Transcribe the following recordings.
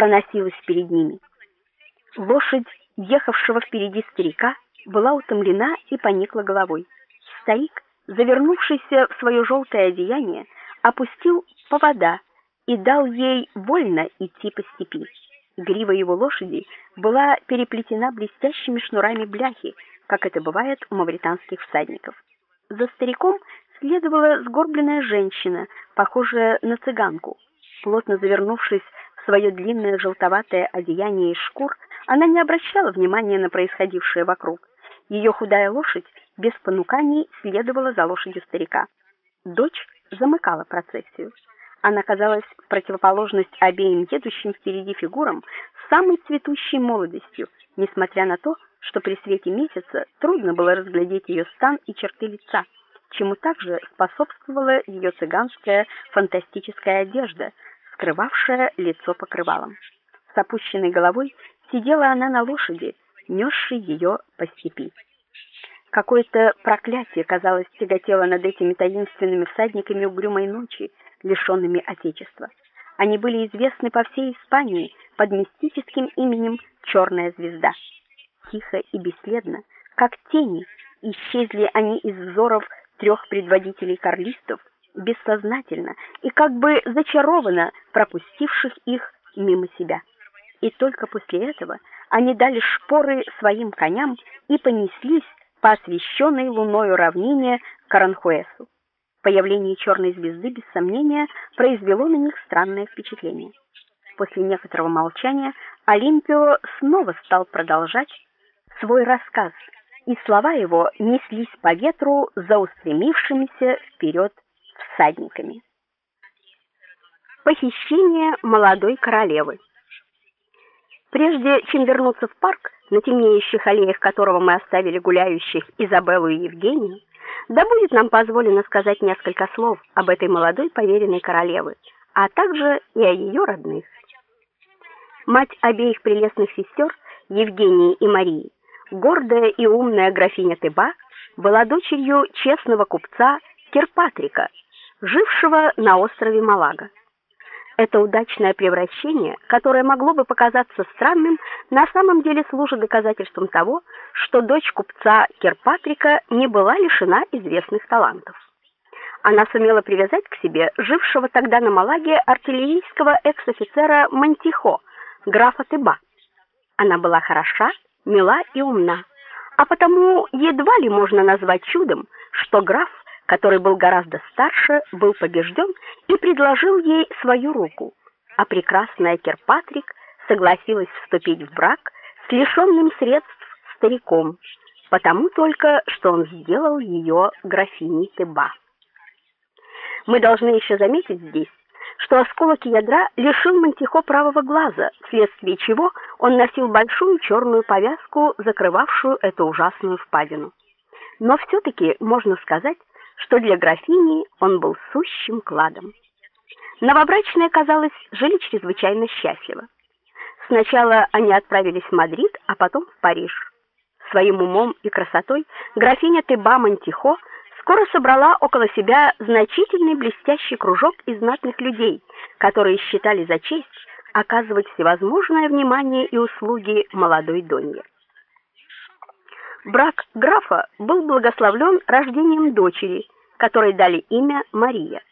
проносилась перед ними. Лошадь, ехавшего впереди старика, была утомлена и поникла головой. Старик, завернувшийся в свое желтое одеяние, опустил повода и дал ей вольно идти по степи. Грива его лошади была переплетена блестящими шнурами бляхи, как это бывает у мавританских всадников. За стариком следовала сгорбленная женщина, похожая на цыганку. Плотно завернувшись свое длинное желтоватое одеяние из шкур, она не обращала внимания на происходившее вокруг. Ее худая лошадь без понуканий следовала за лошадью старика. Дочь замыкала процессию. Она казалась в противоположность обеим едущим впереди фигурам самой цветущей молодостью, несмотря на то, что при свете месяца трудно было разглядеть ее стан и черты лица, чему также способствовала ее цыганская фантастическая одежда, скрывавшая лицо покрывалом. С опущенной головой сидела она на лошади, несшей ее по степи. Какое-то проклятие, казалось, тяготело над этими таинственными всадниками угрюмой ночи, лишенными отечества. Они были известны по всей Испании под мистическим именем Черная звезда. Тихо и бесследно, как тени, исчезли они из взоров трех предводителей карлистов, бессознательно и как бы зачарованно пропустивших их мимо себя. И только после этого они дали шпоры своим коням и понеслись по освещенной луною равнине Каранхуэсу. Появление черной звезды без сомнения произвело на них странное впечатление. После некоторого молчания Олимпио снова стал продолжать свой рассказ, и слова его неслись по ветру за устремившимися вперед всадниками. Похищение молодой королевы. Прежде чем вернуться в парк, на темнеющих аллеях которого мы оставили гуляющих Изабеллу и Евгению, да будет нам позволено сказать несколько слов об этой молодой поверенной королевы, а также и о ее родных. Мать обеих прелестных сестер, Евгении и Марии, гордая и умная графиня Теба, была дочерью честного купца Кирпатрика, жившего на острове Малага. Это удачное превращение, которое могло бы показаться странным, на самом деле служит доказательством того, что дочь купца Керпатрика не была лишена известных талантов. Она сумела привязать к себе жившего тогда на Малаге артиллерийского экс-офицера Мантихо, графа Теба. Она была хороша, мила и умна, а потому едва ли можно назвать чудом, что граф который был гораздо старше, был побежден и предложил ей свою руку, а прекрасная Керпатрик согласилась вступить в брак с лишенным средств стариком, потому только, что он сделал ее графиней Теба. Мы должны еще заметить здесь, что осколок ядра лишил Мантихо правого глаза, вследствие чего он носил большую черную повязку, закрывавшую эту ужасную впадину. Но все таки можно сказать, что для графини он был сущим кладом. Новобрачные, казалось, жили чрезвычайно счастливо. Сначала они отправились в Мадрид, а потом в Париж. Своим умом и красотой графиня Теба Монтихо скоро собрала около себя значительный блестящий кружок из знатных людей, которые считали за честь оказывать всевозможное внимание и услуги молодой Донье. Брак графа был благословлен рождением дочери, которой дали имя Мария.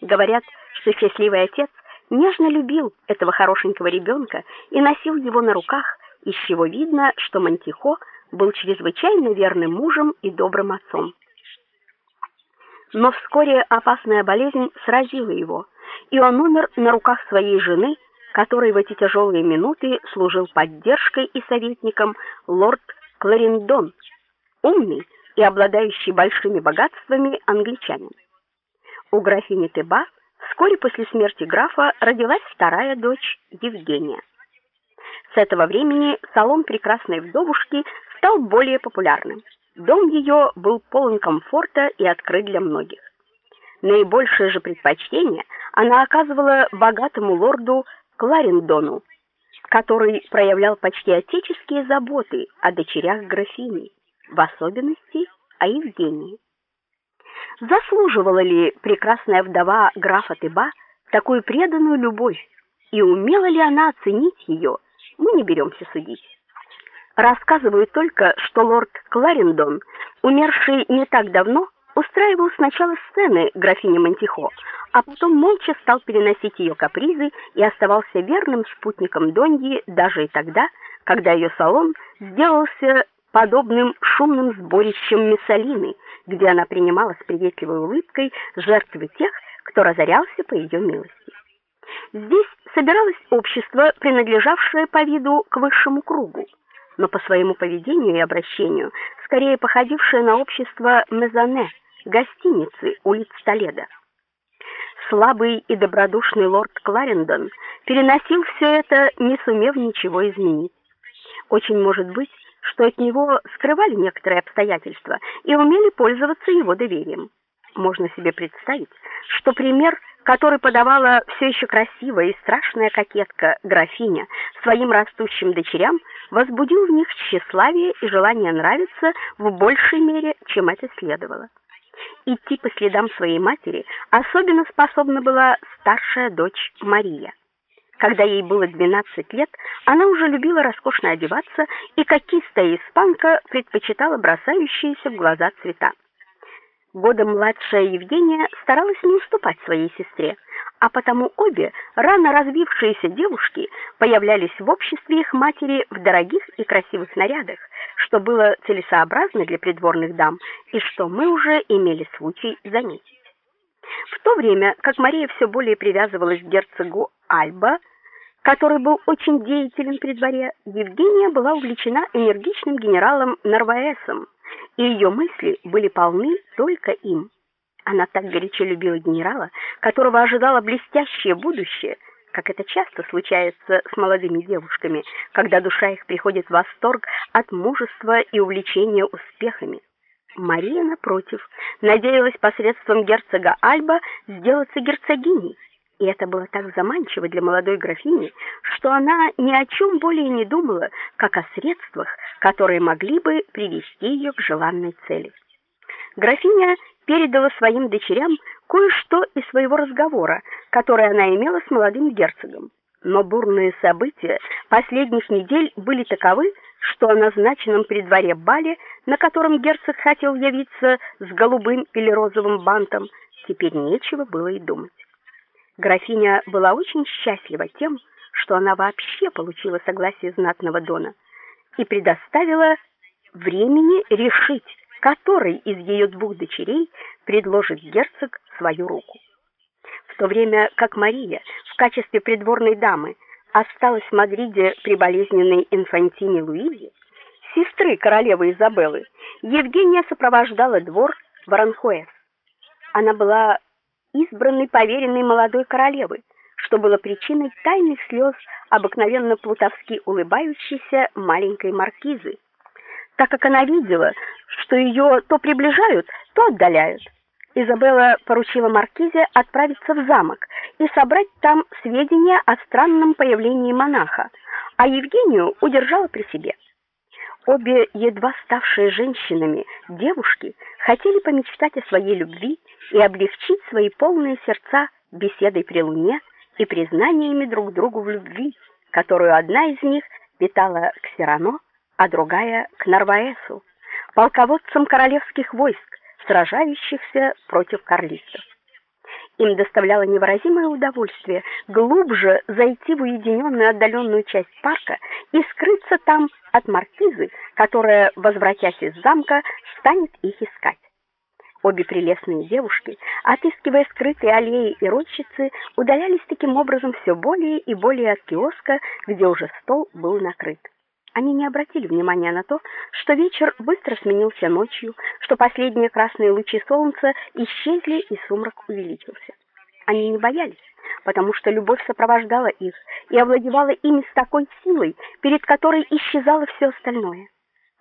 Говорят, что счастливый отец нежно любил этого хорошенького ребенка и носил его на руках, из чего видно, что Мантихо был чрезвычайно верным мужем и добрым отцом. Но вскоре опасная болезнь сразила его, и он умер на руках своей жены, которой в эти тяжелые минуты служил поддержкой и советником лорд Кларендон, умный и обладающий большими богатствами англичанин. У графини Теба вскоре после смерти графа родилась вторая дочь Евгения. С этого времени салон прекрасной вдовушки стал более популярным. Дом ее был полон комфорта и открыт для многих. Наибольшее же предпочтение она оказывала богатому лорду Кларендону, который проявлял почти отеческие заботы о дочерях графини, в особенности о Евгении. Заслуживала ли прекрасная вдова графа Тыба такую преданную любовь, и умела ли она оценить ее, мы не беремся судить. Рассказывают только, что лорд Кларендон, умерший не так давно, устраивал сначала сцены графини Монтихо, а потом молча стал переносить ее капризы и оставался верным спутником Доньи даже и тогда, когда ее салон сделался подобным шумным сборищем Миссалины, где она принимала с приветливой улыбкой жертвы тех, кто разорялся по ее милости. Здесь собиралось общество, принадлежавшее по виду к высшему кругу, но по своему поведению и обращению скорее походившее на общество мезоне, гостиницы улиц Толедо. Слабый и добродушный лорд Кларендон переносил все это, не сумев ничего изменить. Очень может быть, что от него скрывали некоторые обстоятельства и умели пользоваться его доверием. Можно себе представить, что пример, который подавала все еще красивая и страшная кокетка графиня своим растущим дочерям, возбудил в них тщеславие и желание нравиться в большей мере, чем это следовало. Идти по следам своей матери особенно способна была старшая дочь Мария. Когда ей было 12 лет, она уже любила роскошно одеваться и как кистая испанка предпочитала бросающиеся в глаза цвета. Годом младшая Евгения старалась не уступать своей сестре, а потому обе рано развившиеся девушки появлялись в обществе их матери в дорогих и красивых нарядах, что было целесообразно для придворных дам и что мы уже имели случай заметить. В то время, как Мария все более привязывалась к герцогу Альба, который был очень деятелен при дворе, Евгения была увлечена энергичным генералом Нарваесом, и ее мысли были полны только им. Она так горячо любила генерала, которого ожидала блестящее будущее, как это часто случается с молодыми девушками, когда душа их приходит в восторг от мужества и увлечения успехами. Мария напротив надеялась посредством герцога Альба сделаться герцогиней. И это было так заманчиво для молодой графини, что она ни о чем более не думала, как о средствах, которые могли бы привести ее к желанной цели. Графиня передала своим дочерям кое-что из своего разговора, который она имела с молодым герцогом. Но бурные события последних недель были таковы, что о назначенном при дворе бале, на котором герцог хотел явиться с голубым или розовым бантом, теперь нечего было и думать. Графиня была очень счастлива тем, что она вообще получила согласие знатного дона и предоставила времени решить, который из ее двух дочерей предложит герцог свою руку. В то время как Мария в качестве придворной дамы осталась в Мадриде при болезненной инфантине Луизе, сестры королевы Изабеллы, Евгения сопровождала двор в Аранхуэс. Она была избранной поверенной молодой королевы, что было причиной тайных слез обыкновенно плутовски улыбающейся маленькой маркизы, так как она видела, что ее то приближают, то отдаляют. Изабелла поручила маркизе отправиться в замок и собрать там сведения о странном появлении монаха, а Евгению удержала при себе. Обе едва ставшие женщинами девушки хотели помечтать о своей любви и облегчить свои полные сердца беседой при луне и признаниями друг другу в любви, которую одна из них питала к Сирано, а другая к Нарваесу, полководцам королевских войск, сражающихся против карлистов. Им доставляло невыразимое удовольствие глубже зайти в уединенную отдаленную часть парка и скрыться там от маркизы, которая, возвратясь из замка, станет их искать. Обе прелестные девушки, отыскивая скрытые аллеи и рощицы, удалялись таким образом все более и более от киоска, где уже стол был накрыт. Они не обратили внимания на то, что вечер быстро сменился ночью, что последние красные лучи солнца исчезли и сумрак увеличился. Они не боялись, потому что любовь сопровождала их и овладевала ими с такой силой, перед которой исчезало все остальное.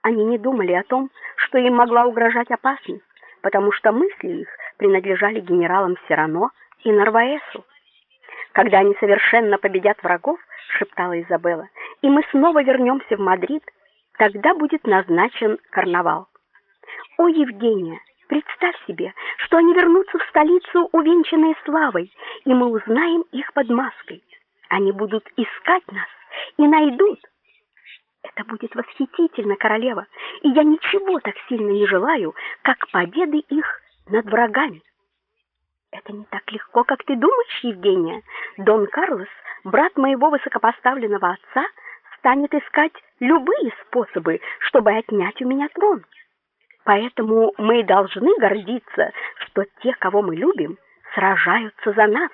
Они не думали о том, что им могла угрожать опасность, потому что мысли их принадлежали генералам Сирано и Нарваесу. Когда они совершенно победят врагов, шептала Изабелла, и мы снова вернемся в Мадрид, тогда будет назначен карнавал. О, Евгения, представь себе, что они вернутся в столицу увенчанные славой, и мы узнаем их под маской. Они будут искать нас и найдут. Это будет восхитительно, королева, и я ничего так сильно не желаю, как победы их над врагами. Это не так легко, как ты думаешь, Евгения. Дон Карлос, брат моего высокопоставленного отца, станет искать любые способы, чтобы отнять у меня трон. Поэтому мы должны гордиться, что те, кого мы любим, сражаются за нас.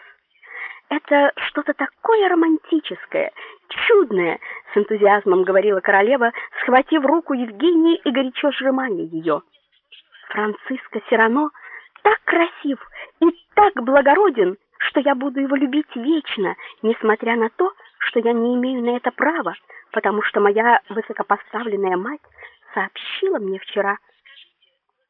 Это что-то такое романтическое, чудное, с энтузиазмом говорила королева, схватив руку Евгении и горячо сжимая ее. Франциско Сирано так красив так благороден, что я буду его любить вечно, несмотря на то, что я не имею на это права, потому что моя высокопоставленная мать сообщила мне вчера,